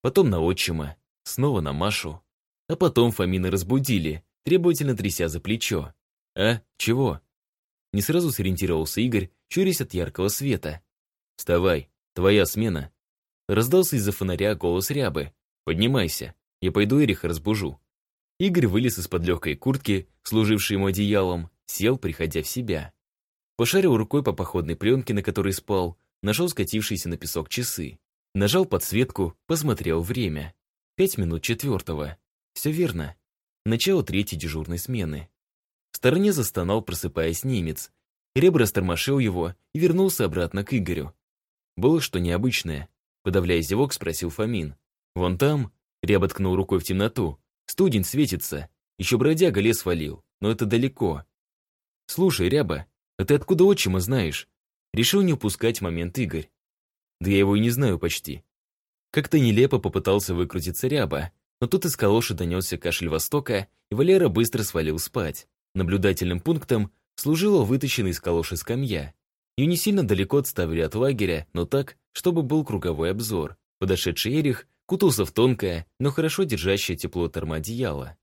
Потом на отчима, снова на Машу. А потом Фомина разбудили, требовательно тряся за плечо. «А, чего?» Не сразу сориентировался Игорь, чурясь от яркого света. «Вставай, твоя смена!» Раздался из-за фонаря голос рябы. «Поднимайся, я пойду Эриха разбужу». Игорь вылез из-под легкой куртки, служившей ему одеялом, сел, приходя в себя. Пошарил рукой по походной пленке, на которой спал, нашел скатившиеся на песок часы. Нажал подсветку, посмотрел время. Пять минут четвертого. Все верно. Начало третьей дежурной смены. В стороне застонал, просыпаясь немец. Ребра стормошил его и вернулся обратно к Игорю. Было что необычное. Подавляя зевок, спросил Фомин. «Вон там?» Ряба ткнул рукой в темноту. «Студень светится. Еще бродяга лес валил, но это далеко». «Слушай, Ряба», — «А ты откуда отчима знаешь?» Решил не упускать момент Игорь. «Да я его и не знаю почти». Как-то нелепо попытался выкрутиться ряба, но тут из калоши донесся кашель Востока, и Валера быстро свалил спать. Наблюдательным пунктом служила вытащенная из калоши скамья. Ее не сильно далеко отставили от лагеря, но так, чтобы был круговой обзор. Подошедший Эрих кутался в тонкое, но хорошо держащее тепло термоодеяло.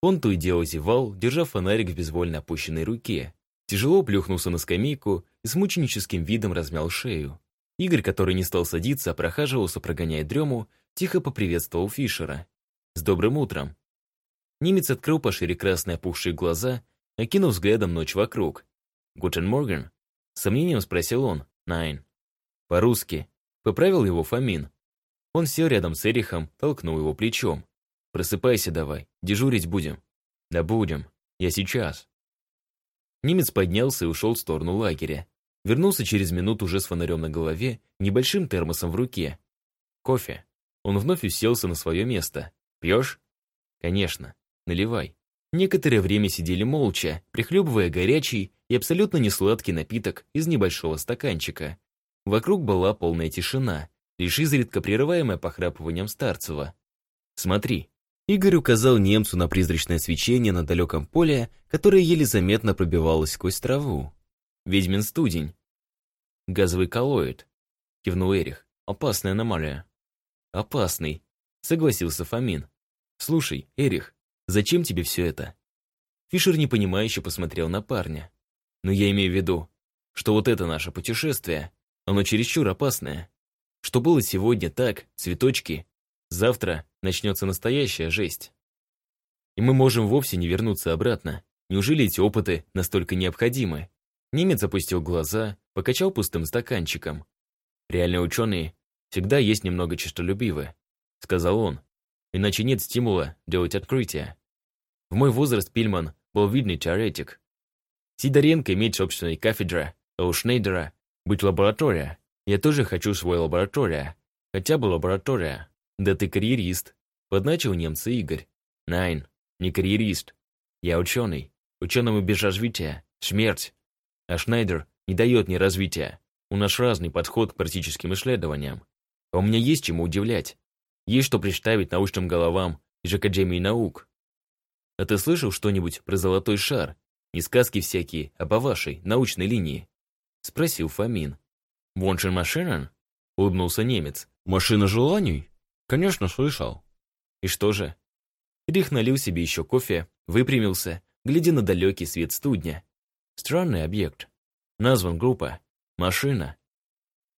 Он то и дело зевал, держа фонарик в безвольно опущенной руке. Тяжело плюхнулся на скамейку и с мученическим видом размял шею. Игорь, который не стал садиться, а прохаживался, прогоняя дрему, тихо поприветствовал Фишера. «С добрым утром!» Немец открыл пошире красные опухшие глаза, окинув взглядом ночь вокруг. «Guten Morgen?» С сомнением спросил он. «Nein». По-русски. Поправил его Фомин. Он сел рядом с Эрихом, толкнул его плечом. «Просыпайся давай, дежурить будем». «Да будем. Я сейчас». Немец поднялся и ушел в сторону лагеря. Вернулся через минуту уже с фонарем на голове, небольшим термосом в руке. «Кофе». Он вновь уселся на свое место. «Пьешь?» «Конечно. Наливай». Некоторое время сидели молча, прихлебывая горячий и абсолютно несладкий напиток из небольшого стаканчика. Вокруг была полная тишина, лишь изредка прерываемая похрапыванием Старцева. «Смотри». Игорь указал немцу на призрачное свечение на далеком поле, которое еле заметно пробивалось сквозь траву. «Ведьмин студень». «Газовый коллоид», — кивнул Эрих. «Опасная аномалия». «Опасный», — согласился Фомин. «Слушай, Эрих, зачем тебе все это?» Фишер непонимающе посмотрел на парня. Но я имею в виду, что вот это наше путешествие, оно чересчур опасное. Что было сегодня так, цветочки, завтра начнется настоящая жесть. И мы можем вовсе не вернуться обратно. Неужели эти опыты настолько необходимы? Немец опустил глаза, покачал пустым стаканчиком. Реальные ученые всегда есть немного честолюбивы, сказал он. Иначе нет стимула делать открытия. В мой возраст Пильман был видный теоретик, Сидоренко имеет собственной кафедра, а у Шнейдера быть лаборатория. Я тоже хочу свой лаборатория. Хотя бы лаборатория. Да ты карьерист. Подначил немца Игорь. Найн, не карьерист. Я ученый. Ученому без развития. Смерть. А Шнайдер не дает мне развития. У нас разный подход к практическим исследованиям. А у меня есть чему удивлять. Есть что представить научным головам из Академии наук. А ты слышал что-нибудь про золотой шар, не сказки всякие, а по вашей, научной линии?» Спросил Фомин. «Воншин машинен?» Улыбнулся немец. «Машина желаний?» «Конечно, слышал». «И что же?» Рих налил себе еще кофе, выпрямился, глядя на далекий свет студня. Странный объект. Назван группа. Машина.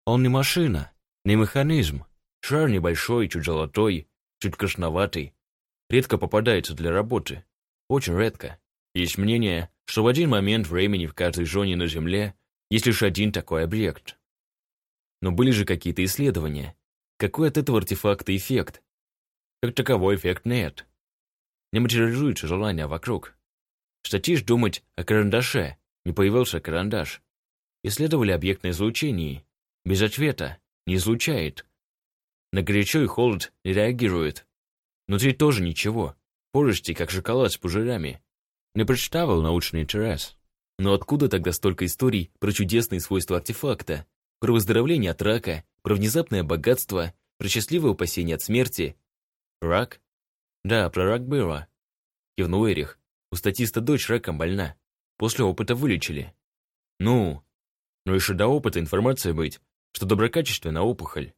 Он не машина, не механизм. Шар небольшой, чуть золотой, чуть красноватый. Редко попадается для работы. Очень редко. Есть мнение, что в один момент времени в каждой зоне на Земле есть лишь один такой объект. Но были же какие-то исследования. Какой от этого артефакта эффект? Как таковой эффект нет. Не материализуется желание вокруг. Статишь думать о карандаше, не появился карандаш. Исследовали объект на. Без ответа, не излучает. На горячо и холод не реагирует. Внутри тоже ничего. Пористый, как шоколад с пузырями. Не представил научный интерес. Но откуда тогда столько историй про чудесные свойства артефакта, про выздоровление от рака, про внезапное богатство, про счастливое упасение от смерти? Рак? Да, про рак было. Кивнул Эрих. У статиста дочь раком больна. После опыта вылечили. Ну, но еще до опыта информация быть, что доброкачественная опухоль.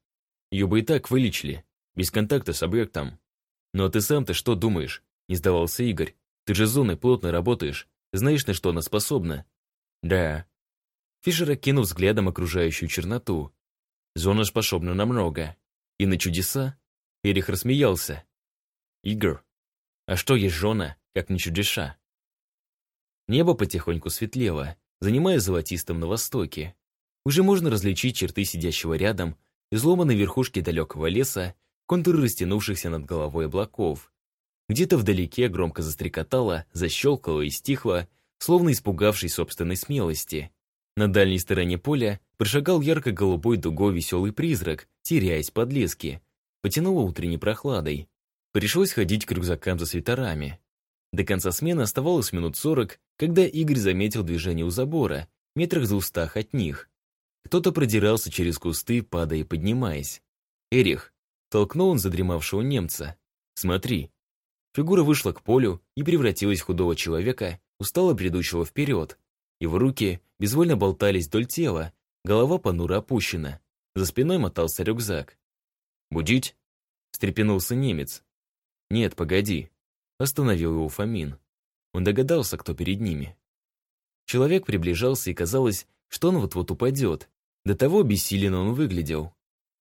Ее бы и так вылечили, без контакта с объектом. Но ты сам-то что думаешь? Не сдавался Игорь. Ты же с зоной плотно работаешь, знаешь, на что она способна. Да. Фишер окинул взглядом окружающую черноту. Зона способна на много. И на чудеса? Эрих рассмеялся. Игорь, а что есть жена, как не чудеса? Небо потихоньку светлело, занимая золотистым на востоке. Уже можно различить черты сидящего рядом, изломанной верхушки далекого леса, контуры растянувшихся над головой облаков. Где-то вдалеке громко застрекотало, защелкало и стихло, словно испугавшись собственной смелости. На дальней стороне поля прошагал ярко-голубой дугой веселый призрак, теряясь под лески. Потянуло утренней прохладой. Пришлось ходить к рюкзакам за свитерами. До конца смены оставалось минут сорок, когда Игорь заметил движение у забора метрах за устах от них. Кто-то продирался через кусты, падая и поднимаясь. «Эрих!» — толкнул он задремавшего немца. «Смотри!» Фигура вышла к полю и превратилась в худого человека, устало бредущего вперед. Его руки безвольно болтались вдоль тела, голова понуро опущена. За спиной мотался рюкзак. «Будить?» — встрепенулся немец. «Нет, погоди», — остановил его Фомин. Он догадался, кто перед ними. Человек приближался, и казалось, что он вот-вот упадет. До того бессиленно он выглядел.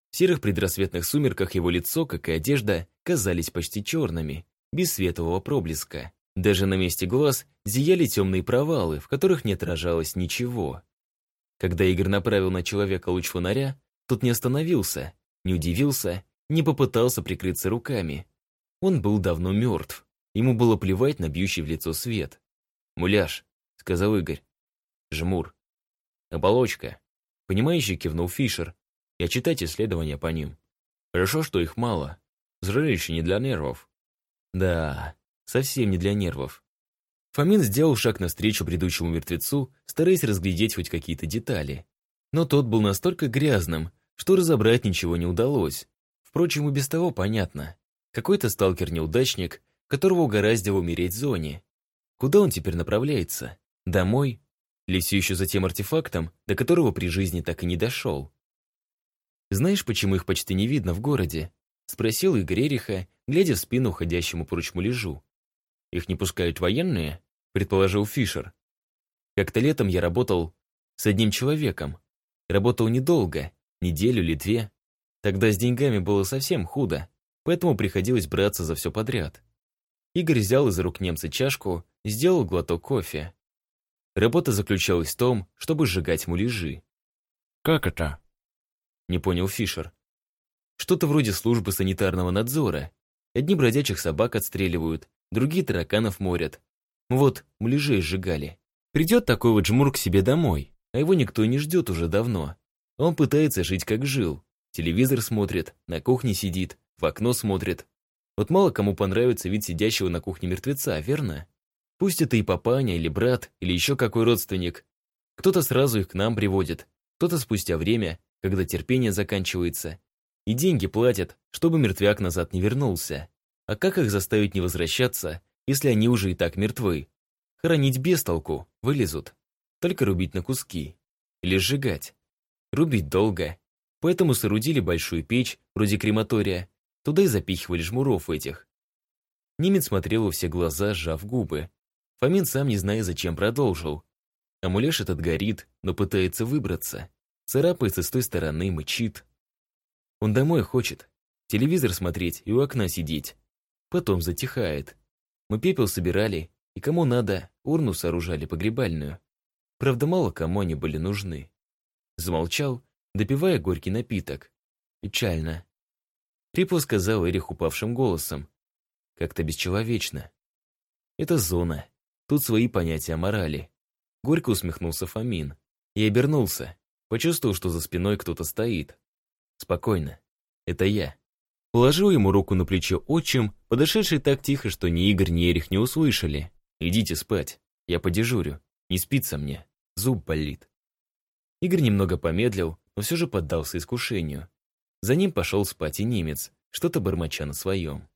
В серых предрассветных сумерках его лицо, как и одежда, казались почти черными, без светового проблеска. Даже на месте глаз зияли темные провалы, в которых не отражалось ничего. Когда Игорь направил на человека луч фонаря, тот не остановился, не удивился, не попытался прикрыться руками. Он был давно мертв. Ему было плевать на бьющий в лицо свет. «Муляж», — сказал Игорь. «Жмур». «Оболочка», — понимающий кивнул Фишер. «Я читать исследования по ним. Хорошо, что их мало. Зрелище не для нервов». «Да, совсем не для нервов». Фомин сделал шаг навстречу предыдущему мертвецу, стараясь разглядеть хоть какие-то детали. Но тот был настолько грязным, что разобрать ничего не удалось. Впрочем, и без того понятно. Какой-то сталкер-неудачник, которого угораздило умереть в зоне. Куда он теперь направляется? Домой? Все еще за тем артефактом, до которого при жизни так и не дошел? «Знаешь, почему их почти не видно в городе?» — спросил Игорь Эриха, глядя в спину уходящему прочь муляжу. «Их не пускают военные?» — предположил Фишер. «Как-то летом я работал с одним человеком. Работал недолго, неделю или две. Тогда с деньгами было совсем худо, поэтому приходилось браться за все подряд. Игорь взял из рук немца чашку, сделал глоток кофе. Работа заключалась в том, чтобы сжигать муляжи. «Как это?» Не понял Фишер. Что-то вроде службы санитарного надзора. Одни бродячих собак отстреливают, другие тараканов морят. Вот, муляжей сжигали. Придет такой вот жмур к себе домой, а его никто не ждет уже давно. Он пытается жить как жил. Телевизор смотрит, на кухне сидит, в окно смотрит, вот мало кому понравится вид сидящего на кухне мертвеца, верно? Пусть это и папаня, или брат, или еще какой родственник. Кто-то сразу их к нам приводит, кто-то спустя время, когда терпение заканчивается. И деньги платят, чтобы мертвяк назад не вернулся. А как их заставить не возвращаться, если они уже и так мертвы? Хоронить без толку, вылезут. Только рубить на куски. Или сжигать. Рубить долго. Поэтому соорудили большую печь, вроде крематория, Туда и запихивали жмуров этих. Немец смотрел во все глаза, сжав губы. Фомин сам не зная зачем продолжил. А муляж этот горит, но пытается выбраться. Царапается с той стороны, мычит. Он домой хочет. Телевизор смотреть и у окна сидеть. Потом затихает. Мы пепел собирали, и кому надо, урну сооружали погребальную. Правда, мало кому они были нужны. Замолчал, допивая горький напиток. Печально. Хрипло сказал Эрих упавшим голосом. Как-то бесчеловечно. Это зона. Тут свои понятия морали. Горько усмехнулся Фомин. И обернулся. Почувствовал, что за спиной кто-то стоит. Спокойно. Это я. Положил ему руку на плечо отчим, подошедший так тихо, что ни Игорь, ни Эрих не услышали. «Идите спать. Я подежурю. Не спится мне. Зуб болит». Игорь немного помедлил, но все же поддался искушению. За ним пошел спать и немец, что-то бормоча на своем.